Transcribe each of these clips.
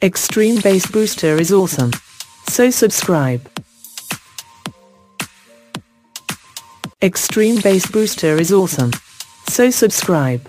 Extreme Bass Booster is awesome. So subscribe. Extreme Bass Booster is awesome. So subscribe.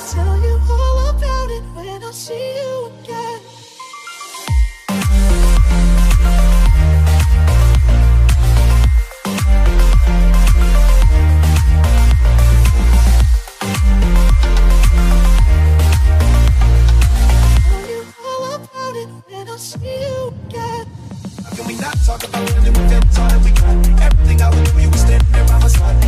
I'll tell you all about it when I see you again. Can we not talk about we got everything I would do, you were standing there by my side,